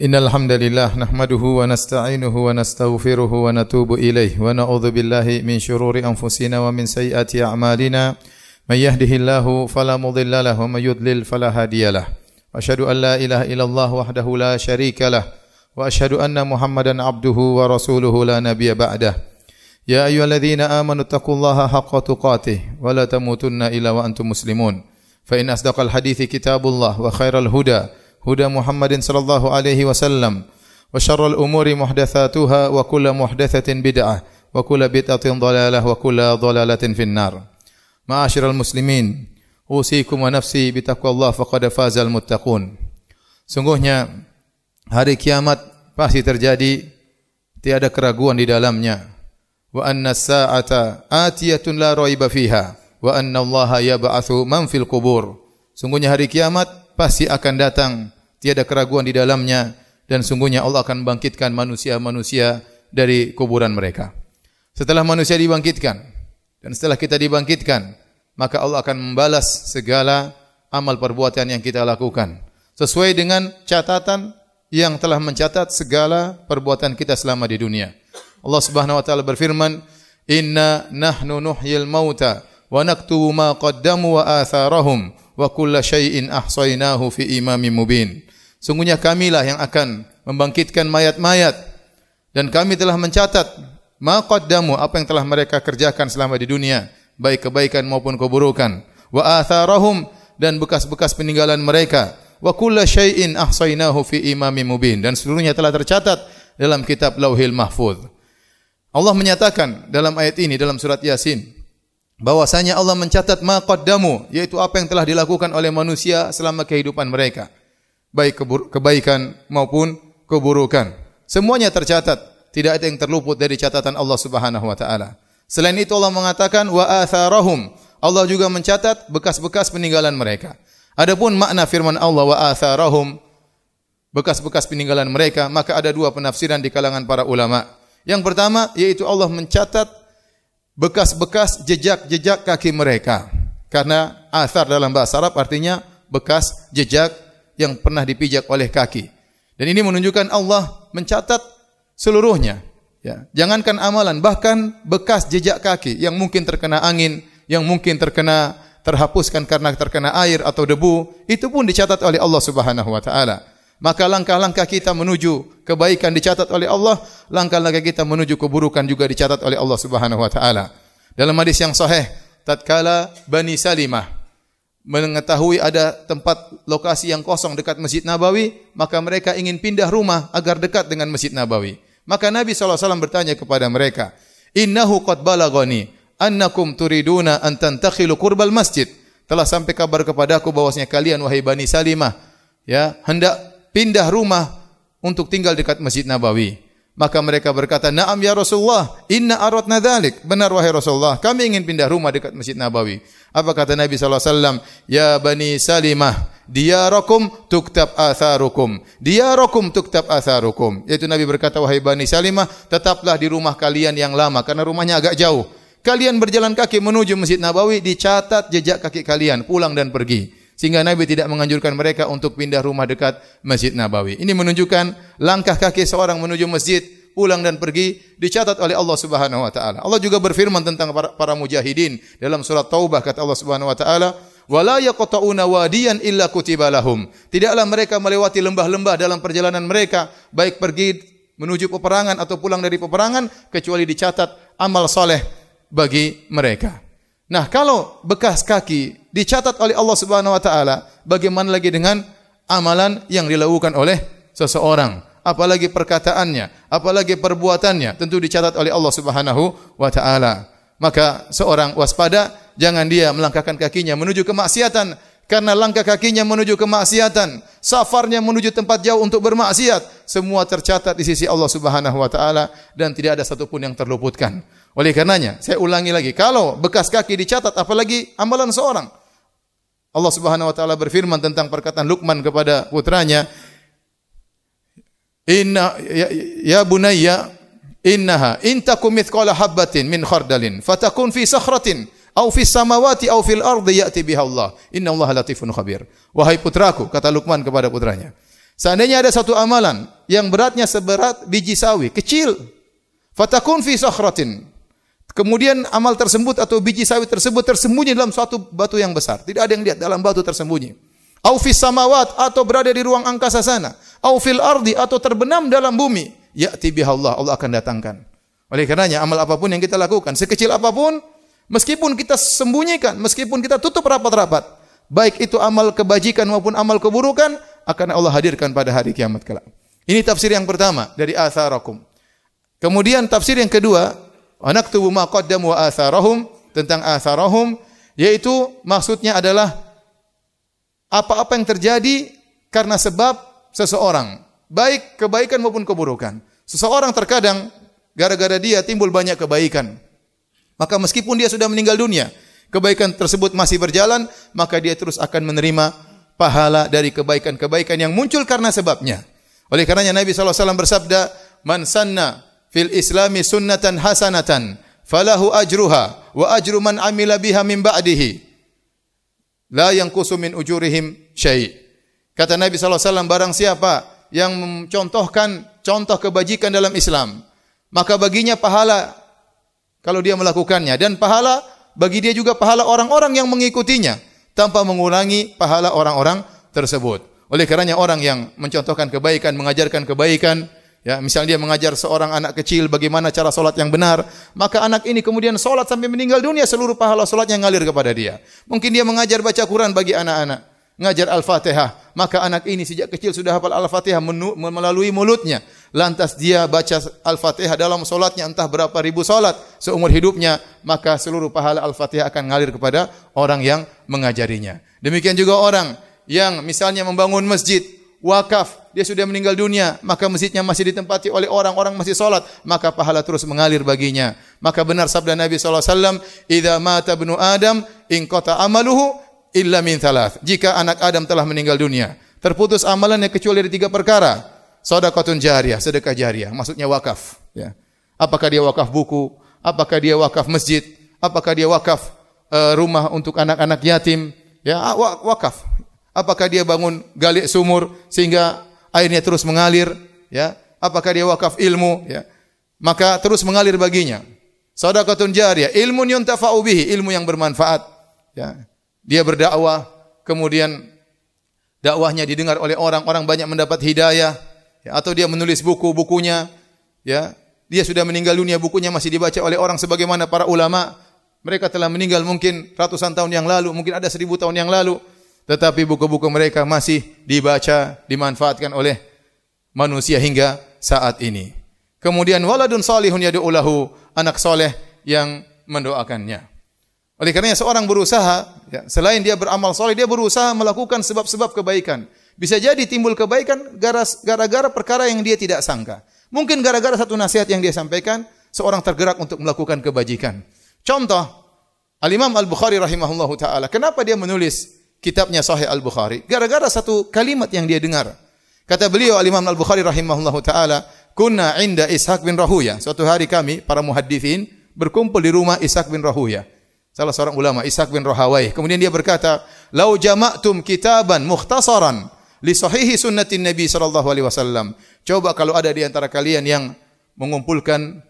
إن الحمد لله نحمده ونستعينه ونستغفره ونتوب إليه ونعوذ بالله من شرور أنفسنا ومن سيئات أعمالنا. من يهده الله فلا مضل له ومن يضلل فلا هادي له. وأشهد أن لا إله إلا الله وحده لا شريك له وأشهد أن محمدا عبده ورسوله لا نبي بعده. يا أيها الذين آمنوا اتقوا الله حق تقاته ولا تموتن إلا وأنتم مسلمون. فإن أصدق الحديث كتاب الله وخير الهدى هدى محمد صلى الله عليه وسلم وشر الأمور محدثاتها وكل محدثة بدعة وكل بدعة ضلالة وكل ضلالة في النار معاشر المسلمين أوصيكم ونفسي بتقوى الله فقد فاز المتقون Sungguhnya hari kiamat pasti terjadi tiada keraguan di dalamnya wa anna sa'ata atiyatun la raiba fiha wa anna Allah yab'atsu man fil qubur Sungguhnya hari kiamat pasti akan datang, tiada keraguan di dalamnya dan sungguhnya Allah akan bangkitkan manusia-manusia dari kuburan mereka. Setelah manusia dibangkitkan dan setelah kita dibangkitkan, maka Allah akan membalas segala amal perbuatan yang kita lakukan sesuai dengan catatan yang telah mencatat segala perbuatan kita selama di dunia. Allah Subhanahu wa taala berfirman, "Inna nahnu nuhyil mauta wa naktubu ma qaddamu wa atharahum wa kulla syai'in ahsainahu fi imamin mubin. Sungguhnya kamilah yang akan membangkitkan mayat-mayat dan kami telah mencatat ma qaddamu apa yang telah mereka kerjakan selama di dunia, baik kebaikan maupun keburukan. Wa atharahum dan bekas-bekas peninggalan mereka. Wa kulla syai'in ahsainahu fi imamin mubin dan seluruhnya telah tercatat dalam kitab Lauhil Mahfuz. Allah menyatakan dalam ayat ini dalam surat Yasin bahwasanya Allah mencatat ma qaddamu yaitu apa yang telah dilakukan oleh manusia selama kehidupan mereka baik kebaikan maupun keburukan. Semuanya tercatat. Tidak ada yang terluput dari catatan Allah Subhanahu wa taala. Selain itu Allah mengatakan wa atharahum. Allah juga mencatat bekas-bekas peninggalan mereka. Adapun makna firman Allah wa atharahum bekas-bekas peninggalan mereka maka ada dua penafsiran di kalangan para ulama. Yang pertama yaitu Allah mencatat bekas-bekas jejak-jejak kaki mereka. Karena athar dalam bahasa Arab artinya bekas jejak yang pernah dipijak oleh kaki. Dan ini menunjukkan Allah mencatat seluruhnya. Ya, jangankan amalan, bahkan bekas jejak kaki yang mungkin terkena angin, yang mungkin terkena terhapuskan karena terkena air atau debu, itu pun dicatat oleh Allah Subhanahu wa taala. Maka langkah-langkah kita menuju kebaikan dicatat oleh Allah, langkah-langkah kita menuju keburukan juga dicatat oleh Allah Subhanahu wa taala. Dalam hadis yang sahih, tatkala Bani Salimah mengetahui ada tempat lokasi yang kosong dekat Masjid Nabawi, maka mereka ingin pindah rumah agar dekat dengan Masjid Nabawi. Maka Nabi SAW bertanya kepada mereka, Innahu qad balagani annakum turiduna an tantakhilu qurbal masjid. Telah sampai kabar kepadaku bahwasanya kalian wahai Bani Salimah ya hendak pindah rumah untuk tinggal dekat Masjid Nabawi. Maka mereka berkata, "Na'am ya Rasulullah, inna aradna dzalik." Benar wahai Rasulullah, kami ingin pindah rumah dekat Masjid Nabawi. Apa kata Nabi sallallahu alaihi wasallam? Ya Bani Salimah, diyarakum tuktab atharukum. Diyarakum tuktab atharukum. Yaitu Nabi berkata, "Wahai Bani Salimah, tetaplah di rumah kalian yang lama karena rumahnya agak jauh. Kalian berjalan kaki menuju Masjid Nabawi, dicatat jejak kaki kalian pulang dan pergi." Sehingga Nabi tidak menganjurkan mereka untuk pindah rumah dekat Masjid Nabawi. Ini menunjukkan langkah kaki seorang menuju masjid, pulang dan pergi dicatat oleh Allah Subhanahu wa taala. Allah juga berfirman tentang para, para mujahidin dalam surat Taubah kata Allah Subhanahu wa taala, "Wala yaqta'una wadiyan illa kutiba lahum." Tidaklah mereka melewati lembah-lembah dalam perjalanan mereka, baik pergi menuju peperangan atau pulang dari peperangan kecuali dicatat amal soleh bagi mereka. Nah, kalau bekas kaki dicatat oleh Allah Subhanahu wa taala, bagaimana lagi dengan amalan yang dilakukan oleh seseorang? Apalagi perkataannya, apalagi perbuatannya, tentu dicatat oleh Allah Subhanahu wa taala. Maka seorang waspada, jangan dia melangkahkan kakinya menuju kemaksiatan karena langkah kakinya menuju kemaksiatan, safarnya menuju tempat jauh untuk bermaksiat, semua tercatat di sisi Allah Subhanahu wa taala dan tidak ada satupun yang terluputkan. Oleh karenanya, saya ulangi lagi, kalau bekas kaki dicatat apalagi amalan seorang. Allah Subhanahu wa taala berfirman tentang perkataan Luqman kepada putranya, "Inna ya, ya bunayya innaha in takum mithqala habatin min khardalin fatakun fi sakhratin aw fi samawati aw fil ardi ya'ti biha Allah. Inna Allah latifun khabir." Wahai putraku, kata Luqman kepada putranya, Seandainya ada satu amalan yang beratnya seberat biji sawi, kecil, fatakun fi sakhratin. Kemudian amal tersebut atau biji sawi tersebut tersembunyi dalam suatu batu yang besar. Tidak ada yang lihat dalam batu tersembunyi. Au fis samawat atau berada di ruang angkasa sana. Au fil ardi atau terbenam dalam bumi. Ya'ti Allah, Allah akan datangkan. Oleh karenanya amal apa pun yang kita lakukan, sekecil apa pun, meskipun kita sembunyikan, meskipun kita tutup rapat-rapat, baik itu amal kebajikan maupun amal keburukan, akan Allah hadirkan pada hari kiamat kelak. Ini tafsir yang pertama dari atharakum. Kemudian tafsir yang kedua, anaktubu ma qaddamu wa atharahum tentang atharahum yaitu maksudnya adalah apa-apa yang terjadi karena sebab seseorang, baik kebaikan maupun keburukan. Seseorang terkadang gara-gara dia timbul banyak kebaikan. Maka meskipun dia sudah meninggal dunia, kebaikan tersebut masih berjalan, maka dia terus akan menerima pahala dari kebaikan-kebaikan yang muncul karena sebabnya. Oleh karenanya Nabi SAW bersabda, Man sanna fil islami sunnatan hasanatan, falahu ajruha, wa ajru man amila biha min ba'dihi. La yang kusumin ujurihim syai. Kata Nabi SAW, barang siapa yang mencontohkan contoh kebajikan dalam Islam, maka baginya pahala kalau dia melakukannya dan pahala bagi dia juga pahala orang-orang yang mengikutinya tanpa mengurangi pahala orang-orang tersebut. Oleh karenanya orang yang mencontohkan kebaikan, mengajarkan kebaikan, ya, misalnya dia mengajar seorang anak kecil bagaimana cara solat yang benar, maka anak ini kemudian solat sampai meninggal dunia seluruh pahala solatnya ngalir kepada dia. Mungkin dia mengajar baca Quran bagi anak-anak ngajar Al-Fatihah, maka anak ini sejak kecil sudah hafal Al-Fatihah melalui mulutnya. Lantas dia baca Al-Fatihah dalam solatnya entah berapa ribu solat seumur hidupnya, maka seluruh pahala Al-Fatihah akan ngalir kepada orang yang mengajarinya. Demikian juga orang yang misalnya membangun masjid, wakaf, dia sudah meninggal dunia, maka masjidnya masih ditempati oleh orang-orang masih solat, maka pahala terus mengalir baginya. Maka benar sabda Nabi SAW, Idza mata bnu Adam, in kota amaluhu, illa min thalath. Jika anak Adam telah meninggal dunia, terputus amalannya kecuali dari tiga perkara. Sedekahun jariyah, sedekah jariyah, maksudnya wakaf, ya. Apakah dia wakaf buku? Apakah dia wakaf masjid? Apakah dia wakaf uh, rumah untuk anak-anak yatim? Ya, wakaf. Apakah dia bangun gali sumur sehingga airnya terus mengalir? Ya, apakah dia wakaf ilmu? Ya, maka terus mengalir baginya. Sedekahun jariyah, ilmu yuntafa'u bihi, ilmu yang bermanfaat. Ya, dia berdakwah, kemudian dakwahnya didengar oleh orang, orang banyak mendapat hidayah, ya, atau dia menulis buku-bukunya, ya, dia sudah meninggal dunia, bukunya masih dibaca oleh orang sebagaimana para ulama. Mereka telah meninggal mungkin ratusan tahun yang lalu, mungkin ada seribu tahun yang lalu, tetapi buku-buku mereka masih dibaca, dimanfaatkan oleh manusia hingga saat ini. Kemudian waladun salihun yad'ulahu, anak soleh yang mendoakannya. Oleh karenanya seorang berusaha, ya, selain dia beramal soleh, dia berusaha melakukan sebab-sebab kebaikan. Bisa jadi timbul kebaikan gara-gara perkara yang dia tidak sangka. Mungkin gara-gara satu nasihat yang dia sampaikan, seorang tergerak untuk melakukan kebajikan. Contoh, Al-Imam Al-Bukhari rahimahullahu taala, kenapa dia menulis kitabnya Sahih Al-Bukhari? Gara-gara satu kalimat yang dia dengar. Kata beliau Al-Imam Al-Bukhari rahimahullahu taala, "Kunna inda Ishaq bin Rahuya." Suatu hari kami para muhadditsin berkumpul di rumah Ishaq bin Rahuya. Salah seorang ulama Ishaq bin Rahawai. Kemudian dia berkata, "Lau jama'tum kitaban mukhtasaran li sahihi sunnatin Nabi sallallahu alaihi wasallam." Coba kalau ada di antara kalian yang mengumpulkan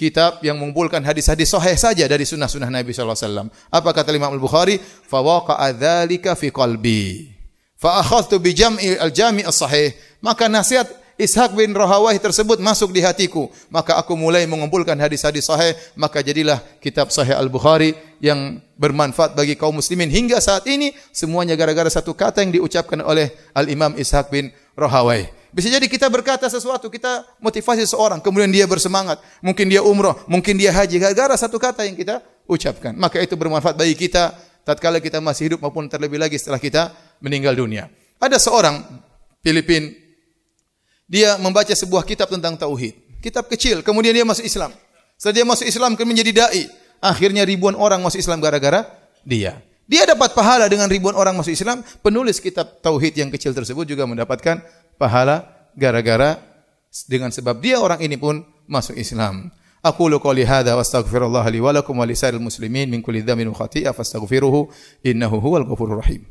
kitab yang mengumpulkan hadis-hadis sahih saja dari sunnah-sunnah Nabi sallallahu alaihi wasallam. Apa kata Imam Al-Bukhari? Fa waqa'a dzalika fi qalbi. Fa akhadtu bi jam'i al-jami' as-sahih. Maka nasihat Ishaq bin Rahawai tersebut masuk di hatiku. Maka aku mulai mengumpulkan hadis-hadis sahih. Maka jadilah kitab sahih Al-Bukhari yang bermanfaat bagi kaum muslimin. Hingga saat ini semuanya gara-gara satu kata yang diucapkan oleh Al-Imam Ishaq bin Rahawai. Bisa jadi kita berkata sesuatu, kita motivasi seorang, kemudian dia bersemangat. Mungkin dia umroh, mungkin dia haji. Gara-gara satu kata yang kita ucapkan. Maka itu bermanfaat bagi kita tatkala kita masih hidup maupun terlebih lagi setelah kita meninggal dunia. Ada seorang Filipin dia membaca sebuah kitab tentang tauhid. Kitab kecil, kemudian dia masuk Islam. Setelah dia masuk Islam, kemudian menjadi dai. Akhirnya ribuan orang masuk Islam gara-gara dia. Dia dapat pahala dengan ribuan orang masuk Islam. Penulis kitab tauhid yang kecil tersebut juga mendapatkan pahala gara-gara dengan sebab dia orang ini pun masuk Islam. Aku lu qouli hadza wa astaghfirullah li wa lakum wa lisairil muslimin min kulli dhanbin wa khati'ah fastaghfiruhu innahu huwal ghafurur rahim.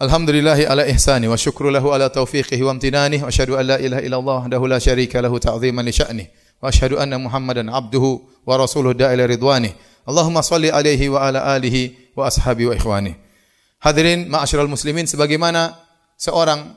Alhamdulillahi ala ihsani wa syukru lahu ala taufiqihi wa amtinani wa asyhadu an la ilaha illallah wahdahu la syarika lahu ta'dhiman li sya'nihi wa asyhadu anna Muhammadan abduhu wa rasuluhu da'ila ridwani. Allahumma salli alaihi wa ala alihi wa. Hadirin ma'asyiral muslimin sebagaimana seorang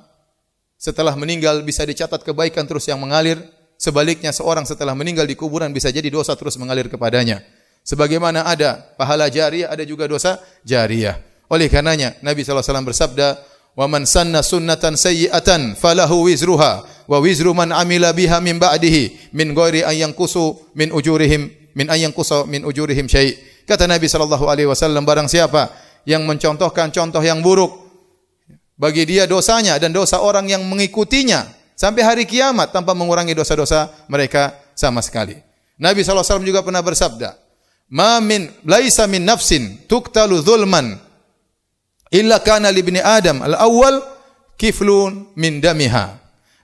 setelah meninggal bisa dicatat kebaikan terus yang mengalir, sebaliknya seorang setelah meninggal di kuburan bisa jadi dosa terus mengalir kepadanya. Sebagaimana ada pahala jariah, ada juga dosa jariah. Oleh karenanya Nabi SAW bersabda, "Wa man sanna sunnatan sayyi'atan falahu wizruha wa wizru man amila biha min ba'dihi min ghairi an yanqusu min ujurihim min an yanqusa min ujurihim syai'." Kata Nabi sallallahu alaihi wasallam barang siapa yang mencontohkan contoh yang buruk bagi dia dosanya dan dosa orang yang mengikutinya sampai hari kiamat tanpa mengurangi dosa-dosa mereka sama sekali. Nabi SAW juga pernah bersabda, "Ma min laisa min nafsin tuktalu zulman illa kana li ibni adam al-awwal kiflun min damiha.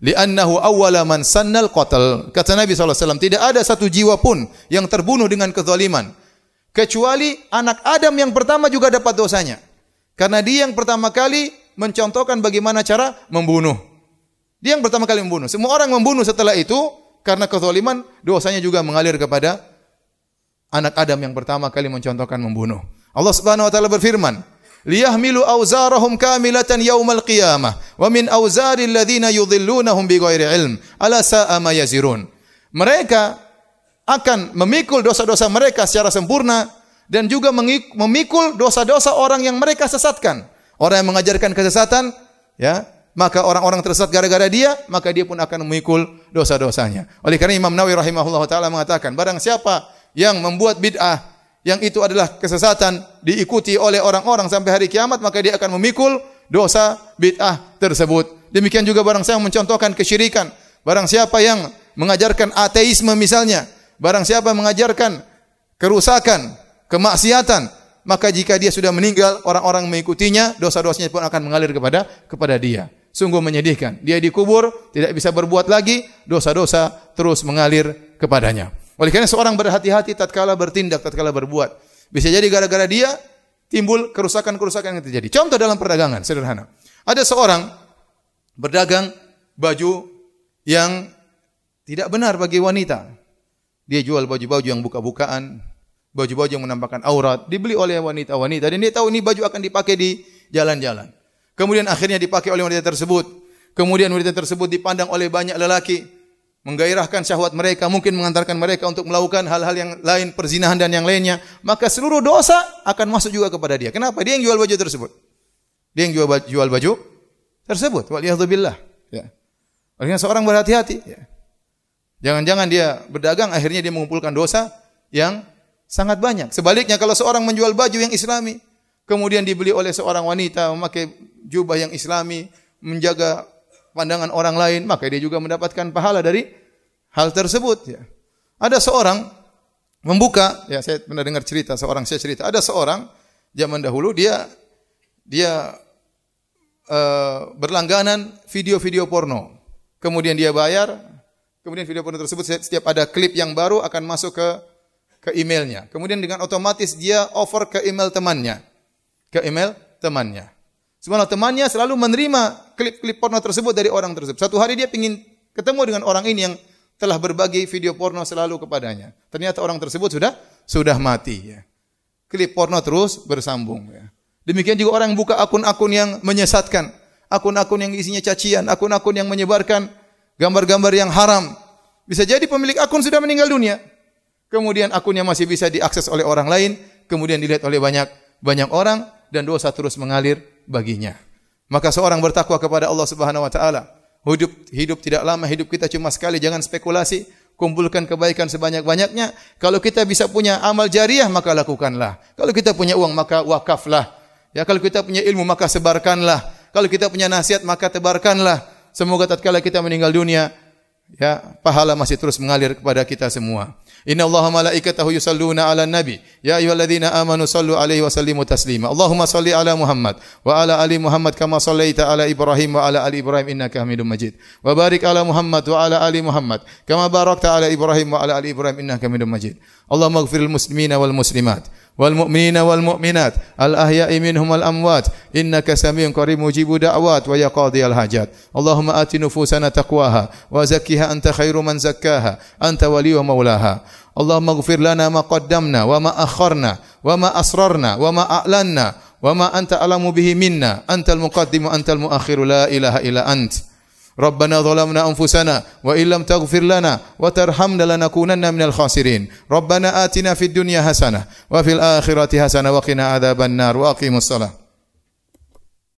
Li'annahu awwala man sannal qatl. Kata Nabi SAW tidak ada satu jiwa pun yang terbunuh dengan kezaliman. Kecuali anak Adam yang pertama juga dapat dosanya. Karena dia yang pertama kali mencontohkan bagaimana cara membunuh. Dia yang pertama kali membunuh. Semua orang membunuh setelah itu karena kezaliman dosanya juga mengalir kepada anak Adam yang pertama kali mencontohkan membunuh. Allah Subhanahu wa taala berfirman liyahmilu awzarahum kamilatan yaumal qiyamah wa min awzaril ladzina yudhillunahum bighairi ilm ala sa'a ma yazirun mereka akan memikul dosa-dosa mereka secara sempurna dan juga memikul dosa-dosa orang yang mereka sesatkan. Orang yang mengajarkan kesesatan ya maka orang-orang tersesat gara-gara dia maka dia pun akan memikul dosa-dosanya. Oleh karena Imam Nawawi rahimahullah taala mengatakan barang siapa yang membuat bid'ah yang itu adalah kesesatan diikuti oleh orang-orang sampai hari kiamat maka dia akan memikul dosa bid'ah tersebut. Demikian juga barang yang mencontohkan kesyirikan, barang siapa yang mengajarkan ateisme misalnya, barang siapa mengajarkan kerusakan, kemaksiatan, maka jika dia sudah meninggal, orang-orang mengikutinya, dosa-dosanya pun akan mengalir kepada kepada dia. Sungguh menyedihkan. Dia dikubur, tidak bisa berbuat lagi, dosa-dosa terus mengalir kepadanya. Oleh karena seorang berhati-hati tatkala bertindak, tatkala berbuat. Bisa jadi gara-gara dia timbul kerusakan-kerusakan yang terjadi. Contoh dalam perdagangan sederhana. Ada seorang berdagang baju yang tidak benar bagi wanita. Dia jual baju-baju yang buka-bukaan, baju-baju yang menampakkan aurat, dibeli oleh wanita-wanita dan dia tahu ini baju akan dipakai di jalan-jalan. Kemudian akhirnya dipakai oleh wanita tersebut. Kemudian wanita tersebut dipandang oleh banyak lelaki menggairahkan syahwat mereka, mungkin mengantarkan mereka untuk melakukan hal-hal yang lain, perzinahan dan yang lainnya, maka seluruh dosa akan masuk juga kepada dia. Kenapa? Dia yang jual baju tersebut. Dia yang jual baju, jual baju tersebut. Waliyahzubillah. Ya. Akhirnya seorang berhati-hati. Ya. Jangan-jangan dia berdagang, akhirnya dia mengumpulkan dosa yang sangat banyak. Sebaliknya kalau seorang menjual baju yang islami, kemudian dibeli oleh seorang wanita memakai jubah yang islami, menjaga pandangan orang lain, maka dia juga mendapatkan pahala dari hal tersebut. Ya. Ada seorang membuka, ya saya pernah dengar cerita seorang saya cerita, ada seorang zaman dahulu dia dia uh, berlangganan video-video porno. Kemudian dia bayar, kemudian video porno tersebut setiap ada klip yang baru akan masuk ke ke emailnya. Kemudian dengan otomatis dia offer ke email temannya, ke email temannya. Sebenarnya temannya selalu menerima klip-klip porno tersebut dari orang tersebut. Satu hari dia ingin ketemu dengan orang ini yang telah berbagi video porno selalu kepadanya. Ternyata orang tersebut sudah sudah mati. Ya. Klip porno terus bersambung. Ya. Demikian juga orang yang buka akun-akun yang menyesatkan, akun-akun yang isinya cacian, akun-akun yang menyebarkan gambar-gambar yang haram. Bisa jadi pemilik akun sudah meninggal dunia. Kemudian akunnya masih bisa diakses oleh orang lain, kemudian dilihat oleh banyak banyak orang dan dosa terus mengalir baginya. Maka seorang bertakwa kepada Allah Subhanahu wa taala. Hidup hidup tidak lama, hidup kita cuma sekali, jangan spekulasi, kumpulkan kebaikan sebanyak-banyaknya. Kalau kita bisa punya amal jariah maka lakukanlah. Kalau kita punya uang maka wakaflah. Ya kalau kita punya ilmu maka sebarkanlah. Kalau kita punya nasihat maka tebarkanlah. Semoga tatkala kita meninggal dunia ya pahala masih terus mengalir kepada kita semua. Inna Allah malaikatahu yusalluna ala nabi. Ya ayyuhalladzina amanu sallu alaihi wa sallimu taslima. Allahumma salli ala Muhammad wa ala ali Muhammad kama sallaita ala Ibrahim wa ala ali Ibrahim innaka Hamidum Majid. Wa barik ala Muhammad wa ala ali Muhammad kama barakta ala Ibrahim wa ala ali Ibrahim innaka Hamidum Majid. Allahumma ighfir muslimina wal muslimat والمؤمنين والمؤمنات الأحياء منهم والأموات. إنك سميع قريب مجيب دعوات ويا قاضي الحاجات. اللهم آت نفوسنا تقواها وزكها أنت خير من زكاها. أنت ولي ومولاها. اللهم اغفر لنا ما قدمنا وما أخرنا وما أسررنا وما أعلنا وما أنت أعلم به منا. أنت المقدم وأنت المؤخر. لا إله إلا أنت. ربنا ظلمنا أنفسنا وإن لم تغفر لنا وترحمنا لنكونن من الخاسرين. ربنا آتنا في الدنيا حسنة وفي الآخرة حسنة وقنا عذاب النار وأقيموا الصلاة.